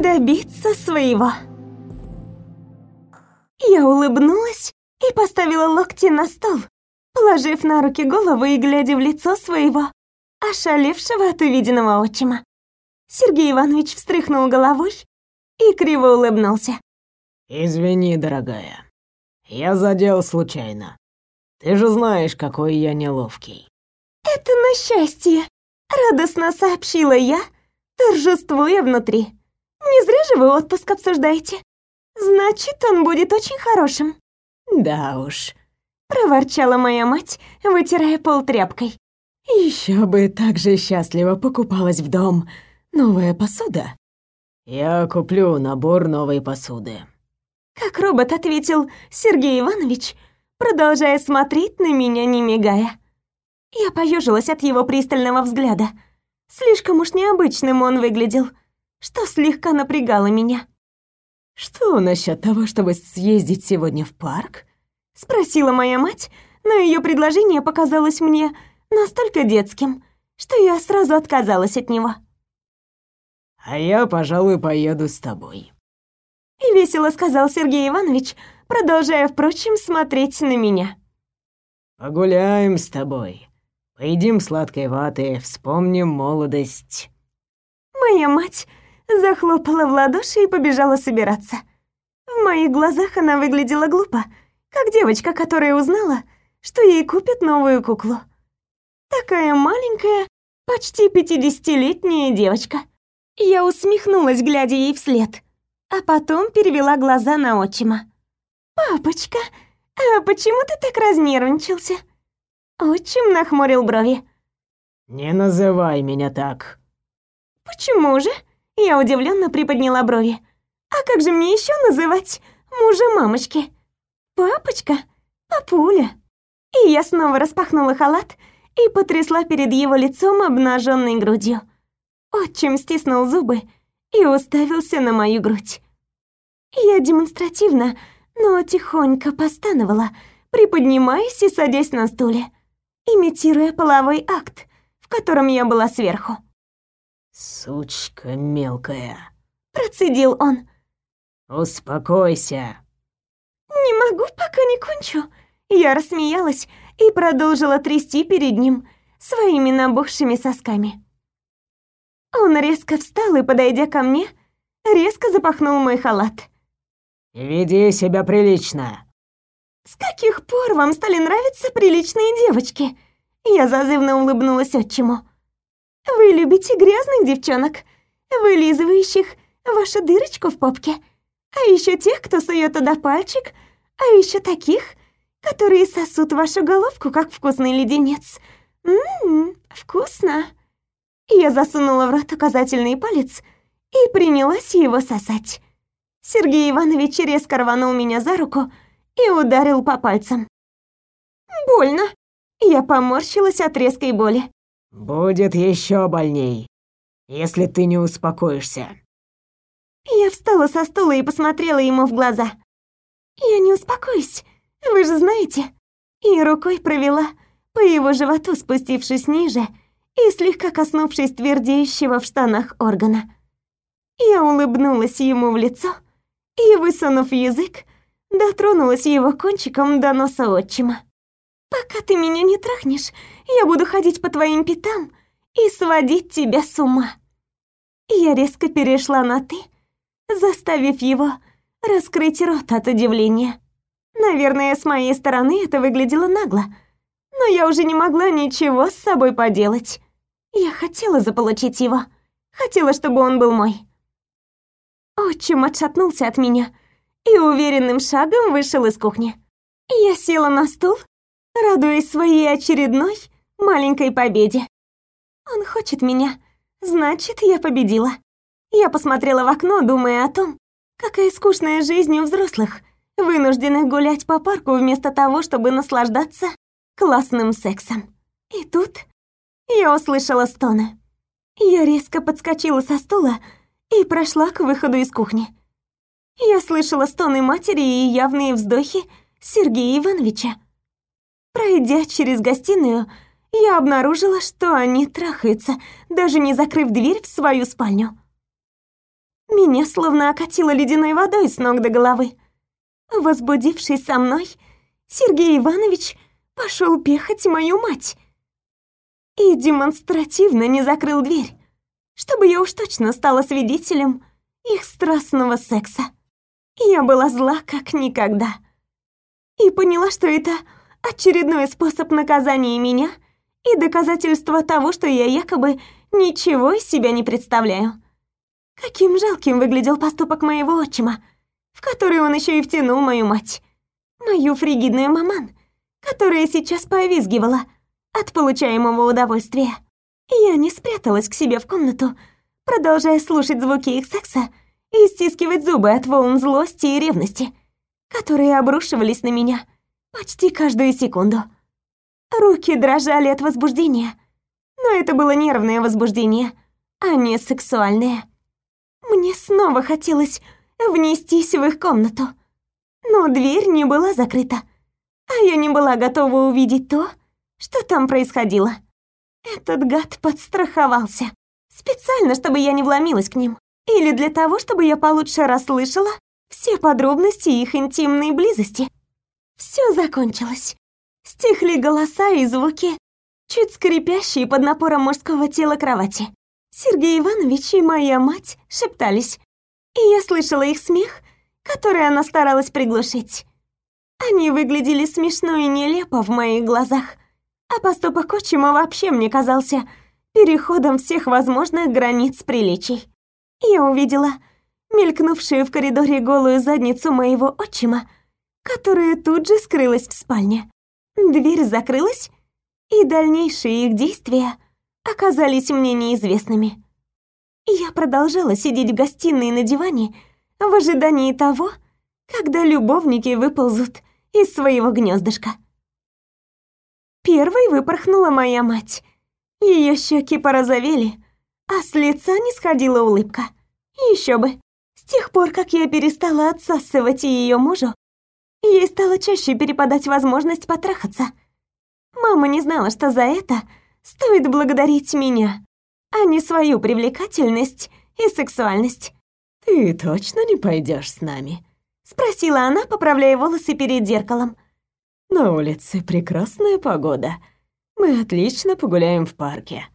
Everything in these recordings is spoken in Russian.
добиться своего. Я улыбнулась и поставила локти на стол, положив на руки голову и глядя в лицо своего ошалевшего от увиденного отчима. Сергей Иванович встряхнул головой и криво улыбнулся. «Извини, дорогая, я задел случайно. Ты же знаешь, какой я неловкий». «Это на счастье», — радостно сообщила я, торжествуя внутри. «Не зря же вы отпуск обсуждаете. Значит, он будет очень хорошим». «Да уж», — проворчала моя мать, вытирая пол тряпкой. Еще бы так же счастливо покупалась в дом новая посуда. Я куплю набор новой посуды. Как робот ответил Сергей Иванович, продолжая смотреть на меня, не мигая. Я поежилась от его пристального взгляда. Слишком уж необычным он выглядел, что слегка напрягало меня. «Что насчет того, чтобы съездить сегодня в парк?» — спросила моя мать, но ее предложение показалось мне настолько детским, что я сразу отказалась от него. «А я, пожалуй, поеду с тобой», — и весело сказал Сергей Иванович, продолжая, впрочем, смотреть на меня. «Погуляем с тобой, поедим сладкой ваты, вспомним молодость». Моя мать захлопала в ладоши и побежала собираться. В моих глазах она выглядела глупо, как девочка, которая узнала, что ей купят новую куклу. Такая маленькая, почти пятидесятилетняя девочка. Я усмехнулась, глядя ей вслед, а потом перевела глаза на отчима. «Папочка, а почему ты так разнервничался?» Отчим нахмурил брови. «Не называй меня так». «Почему же?» Я удивленно приподняла брови. «А как же мне еще называть мужа мамочки?» «Папочка? Папуля?» И я снова распахнула халат и потрясла перед его лицом обнаженной грудью. Отчим стиснул зубы и уставился на мою грудь. Я демонстративно, но тихонько постановала, приподнимаясь и садясь на стуле, имитируя половой акт, в котором я была сверху. «Сучка мелкая», — процедил он. «Успокойся». «Не могу, пока не кончу». Я рассмеялась и продолжила трясти перед ним своими набухшими сосками. Он резко встал и, подойдя ко мне, резко запахнул мой халат. «Веди себя прилично». «С каких пор вам стали нравиться приличные девочки?» Я зазывно улыбнулась отчиму. «Вы любите грязных девчонок, вылизывающих вашу дырочку в попке, а еще тех, кто сует туда пальчик, а еще таких, которые сосут вашу головку, как вкусный леденец. Ммм, вкусно!» Я засунула в рот указательный палец и принялась его сосать. Сергей Иванович резко рванул меня за руку и ударил по пальцам. «Больно!» Я поморщилась от резкой боли. «Будет еще больней, если ты не успокоишься». Я встала со стула и посмотрела ему в глаза. «Я не успокоюсь. Вы же знаете, и рукой провела по его животу, спустившись ниже и слегка коснувшись твердеющего в штанах органа. Я улыбнулась ему в лицо и, высунув язык, дотронулась его кончиком до носа отчима. «Пока ты меня не трахнешь, я буду ходить по твоим пятам и сводить тебя с ума». Я резко перешла на «ты», заставив его раскрыть рот от удивления. Наверное, с моей стороны это выглядело нагло, но я уже не могла ничего с собой поделать. Я хотела заполучить его, хотела, чтобы он был мой. Отчим отшатнулся от меня и уверенным шагом вышел из кухни. Я села на стул, радуясь своей очередной маленькой победе. Он хочет меня, значит, я победила. Я посмотрела в окно, думая о том, какая скучная жизнь у взрослых — вынуждены гулять по парку вместо того, чтобы наслаждаться классным сексом. И тут я услышала стоны. Я резко подскочила со стула и прошла к выходу из кухни. Я слышала стоны матери и явные вздохи Сергея Ивановича. Пройдя через гостиную, я обнаружила, что они трахаются, даже не закрыв дверь в свою спальню. Меня словно окатило ледяной водой с ног до головы. Возбудившись со мной, Сергей Иванович пошел пехать мою мать и демонстративно не закрыл дверь, чтобы я уж точно стала свидетелем их страстного секса. Я была зла как никогда и поняла, что это очередной способ наказания меня и доказательство того, что я якобы ничего из себя не представляю. Каким жалким выглядел поступок моего отчима, в который он еще и втянул мою мать, мою фригидную маман, которая сейчас повизгивала от получаемого удовольствия. Я не спряталась к себе в комнату, продолжая слушать звуки их секса и стискивать зубы от волн злости и ревности, которые обрушивались на меня почти каждую секунду. Руки дрожали от возбуждения, но это было нервное возбуждение, а не сексуальное. Мне снова хотелось внестись в их комнату, но дверь не была закрыта, а я не была готова увидеть то, что там происходило. Этот гад подстраховался, специально, чтобы я не вломилась к ним, или для того, чтобы я получше расслышала все подробности их интимной близости. Все закончилось. Стихли голоса и звуки, чуть скрипящие под напором мужского тела кровати. Сергей Иванович и моя мать шептались, и я слышала их смех, который она старалась приглушить. Они выглядели смешно и нелепо в моих глазах, а поступок отчима вообще мне казался переходом всех возможных границ приличий. Я увидела мелькнувшую в коридоре голую задницу моего отчима, которая тут же скрылась в спальне. Дверь закрылась, и дальнейшие их действия оказались мне неизвестными. Я продолжала сидеть в гостиной на диване в ожидании того, когда любовники выползут из своего гнездышка. Первой выпорхнула моя мать. Ее щеки порозовели, а с лица не сходила улыбка. Еще бы. С тех пор, как я перестала отсасывать ее мужу, ей стало чаще перепадать возможность потрахаться. Мама не знала, что за это стоит благодарить меня, а не свою привлекательность и сексуальность. «Ты точно не пойдешь с нами?» — спросила она, поправляя волосы перед зеркалом. «На улице прекрасная погода. Мы отлично погуляем в парке».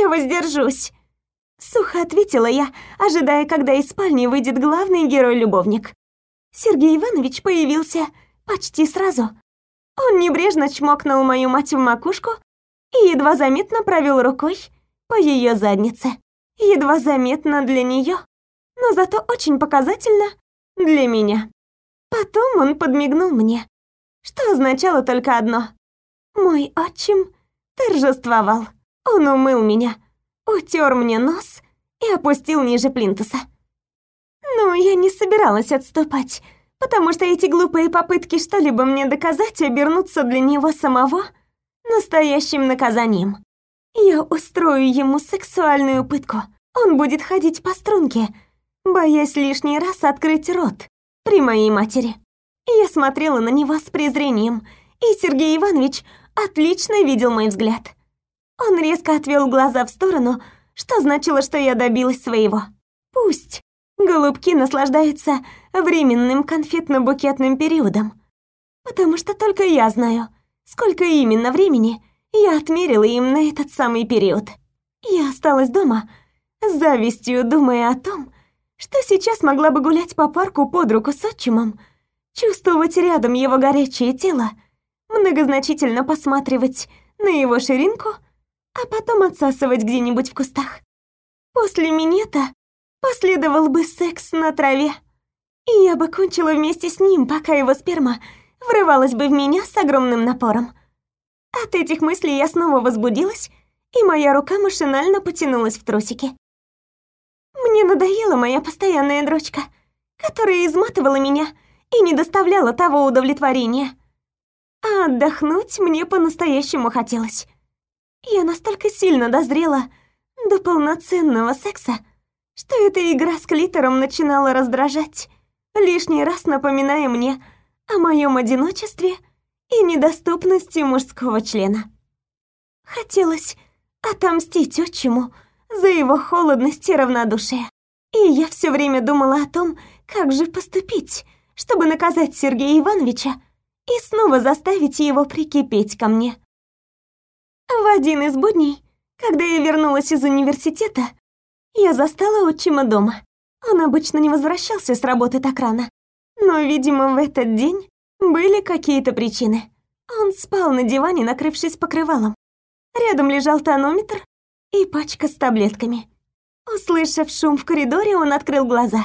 «Я воздержусь», — сухо ответила я, ожидая, когда из спальни выйдет главный герой-любовник. Сергей Иванович появился почти сразу. Он небрежно чмокнул мою мать в макушку и едва заметно провел рукой по ее заднице. Едва заметно для нее, но зато очень показательно для меня. Потом он подмигнул мне, что означало только одно. Мой отчим торжествовал. Он умыл меня, утер мне нос и опустил ниже плинтуса. Но я не собиралась отступать, потому что эти глупые попытки что-либо мне доказать обернутся для него самого настоящим наказанием. Я устрою ему сексуальную пытку. Он будет ходить по струнке, боясь лишний раз открыть рот при моей матери. Я смотрела на него с презрением, и Сергей Иванович отлично видел мой взгляд. Он резко отвел глаза в сторону, что значило, что я добилась своего. Пусть голубки наслаждаются временным конфетно-букетным периодом, потому что только я знаю, сколько именно времени я отмерила им на этот самый период. Я осталась дома, с завистью думая о том, что сейчас могла бы гулять по парку под руку с отчимом, чувствовать рядом его горячее тело, многозначительно посматривать на его ширинку, а потом отсасывать где-нибудь в кустах. После минета последовал бы секс на траве, и я бы кончила вместе с ним, пока его сперма врывалась бы в меня с огромным напором. От этих мыслей я снова возбудилась, и моя рука машинально потянулась в трусики. Мне надоела моя постоянная дрочка, которая изматывала меня и не доставляла того удовлетворения. А отдохнуть мне по-настоящему хотелось. Я настолько сильно дозрела до полноценного секса, что эта игра с клитором начинала раздражать, лишний раз напоминая мне о моем одиночестве и недоступности мужского члена. Хотелось отомстить отчиму за его холодность и равнодушие. И я все время думала о том, как же поступить, чтобы наказать Сергея Ивановича и снова заставить его прикипеть ко мне. В один из будней, когда я вернулась из университета, я застала отчима дома. Он обычно не возвращался с работы так рано. Но, видимо, в этот день были какие-то причины. Он спал на диване, накрывшись покрывалом. Рядом лежал тонометр и пачка с таблетками. Услышав шум в коридоре, он открыл глаза.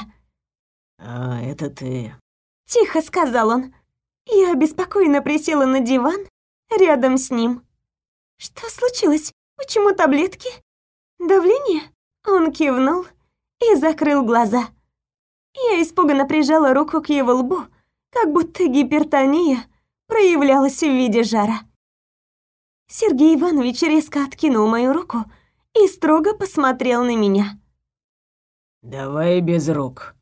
«А, это ты...» Тихо сказал он. Я обеспокоенно присела на диван рядом с ним. «Что случилось? Почему таблетки? Давление?» Он кивнул и закрыл глаза. Я испуганно прижала руку к его лбу, как будто гипертония проявлялась в виде жара. Сергей Иванович резко откинул мою руку и строго посмотрел на меня. «Давай без рук».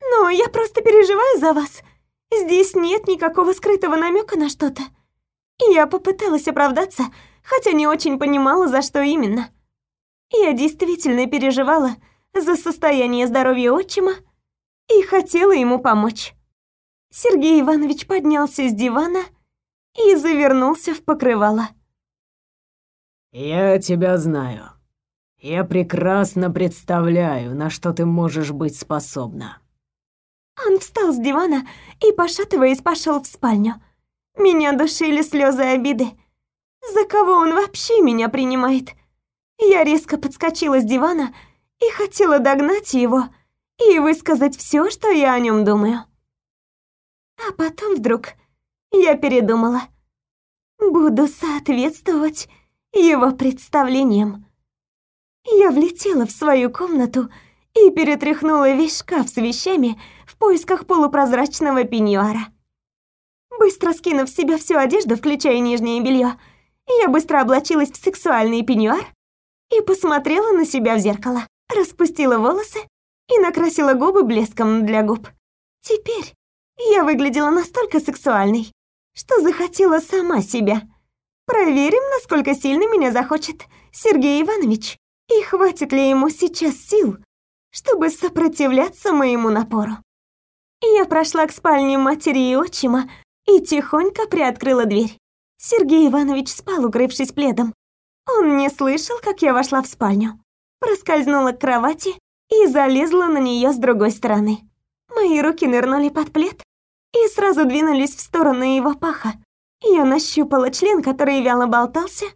«Но я просто переживаю за вас. Здесь нет никакого скрытого намека на что-то». Я попыталась оправдаться, хотя не очень понимала, за что именно. Я действительно переживала за состояние здоровья отчима и хотела ему помочь. Сергей Иванович поднялся с дивана и завернулся в покрывало. «Я тебя знаю. Я прекрасно представляю, на что ты можешь быть способна». Он встал с дивана и, пошатываясь, пошел в спальню. Меня душили слезы обиды. За кого он вообще меня принимает? Я резко подскочила с дивана и хотела догнать его и высказать все, что я о нем думаю. А потом вдруг я передумала. Буду соответствовать его представлениям. Я влетела в свою комнату и перетряхнула весь шкаф с вещами в поисках полупрозрачного пеньюара. Быстро скинув с себя всю одежду, включая нижнее белье, я быстро облачилась в сексуальный пеньюар и посмотрела на себя в зеркало, распустила волосы и накрасила губы блеском для губ. Теперь я выглядела настолько сексуальной, что захотела сама себя. Проверим, насколько сильно меня захочет Сергей Иванович, и хватит ли ему сейчас сил, чтобы сопротивляться моему напору. Я прошла к спальне матери и отчима и тихонько приоткрыла дверь. Сергей Иванович спал, укрывшись пледом, он не слышал, как я вошла в спальню. Проскользнула к кровати и залезла на нее с другой стороны. Мои руки нырнули под плед и сразу двинулись в сторону его паха. Я нащупала член, который вяло болтался,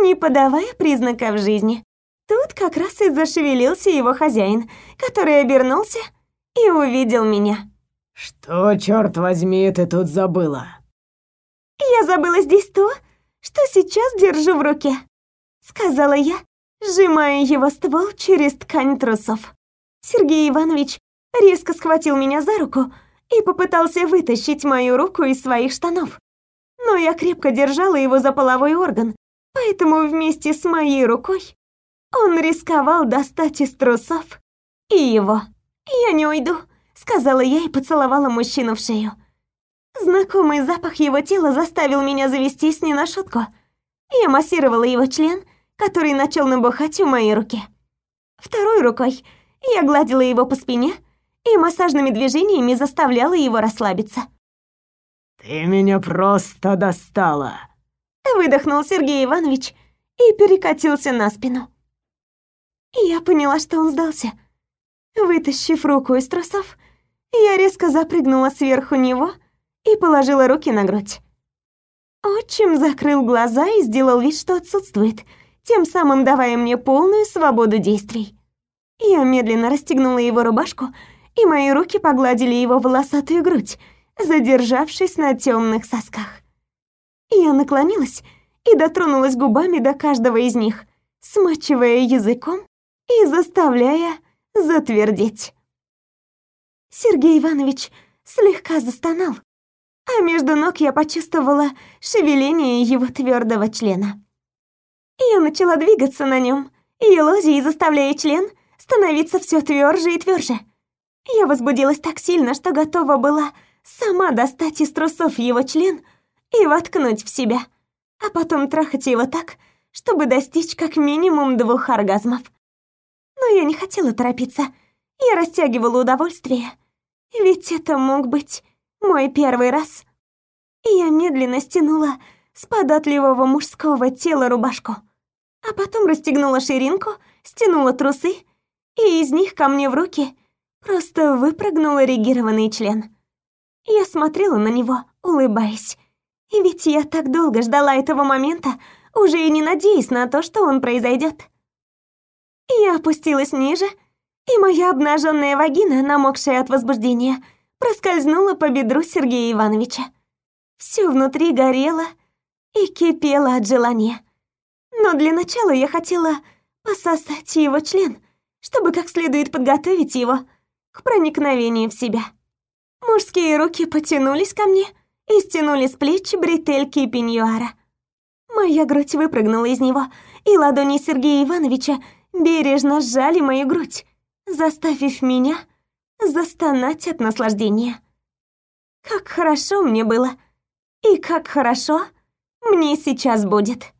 не подавая признаков жизни. Тут как раз и зашевелился его хозяин, который обернулся и увидел меня. «Что, черт возьми, ты тут забыла?» «Я забыла здесь то, что сейчас держу в руке», сказала я, сжимая его ствол через ткань трусов. Сергей Иванович резко схватил меня за руку и попытался вытащить мою руку из своих штанов. Но я крепко держала его за половой орган, поэтому вместе с моей рукой он рисковал достать из трусов и его. «Я не уйду», — сказала я и поцеловала мужчину в шею. Знакомый запах его тела заставил меня завестись не на шутку. Я массировала его член, который начал набухать в моей руке. Второй рукой я гладила его по спине и массажными движениями заставляла его расслабиться. «Ты меня просто достала!» Выдохнул Сергей Иванович и перекатился на спину. Я поняла, что он сдался. Вытащив руку из трусов, я резко запрыгнула сверху него и положила руки на грудь. Отчим закрыл глаза и сделал вид, что отсутствует — тем самым давая мне полную свободу действий. Я медленно расстегнула его рубашку, и мои руки погладили его волосатую грудь, задержавшись на темных сосках. Я наклонилась и дотронулась губами до каждого из них, смачивая языком и заставляя затвердеть. Сергей Иванович слегка застонал, а между ног я почувствовала шевеление его твердого члена. Начала двигаться на нем, елозя заставляя член становиться все тверже и тверже. Я возбудилась так сильно, что готова была сама достать из трусов его член и воткнуть в себя, а потом трахать его так, чтобы достичь как минимум двух оргазмов. Но Я не хотела торопиться. Я растягивала удовольствие. Ведь это мог быть мой первый раз. Я медленно стянула с податливого мужского тела рубашку. А потом расстегнула ширинку, стянула трусы, и из них ко мне в руки просто выпрыгнул эрегированный член. Я смотрела на него, улыбаясь. И ведь я так долго ждала этого момента, уже и не надеясь на то, что он произойдет. Я опустилась ниже, и моя обнаженная вагина, намокшая от возбуждения, проскользнула по бедру Сергея Ивановича. Все внутри горело и кипело от желания. Но для начала я хотела пососать его член, чтобы как следует подготовить его к проникновению в себя. Мужские руки потянулись ко мне и стянули с плеч бретельки пеньюара. Моя грудь выпрыгнула из него, и ладони Сергея Ивановича бережно сжали мою грудь, заставив меня застонать от наслаждения. Как хорошо мне было, и как хорошо мне сейчас будет.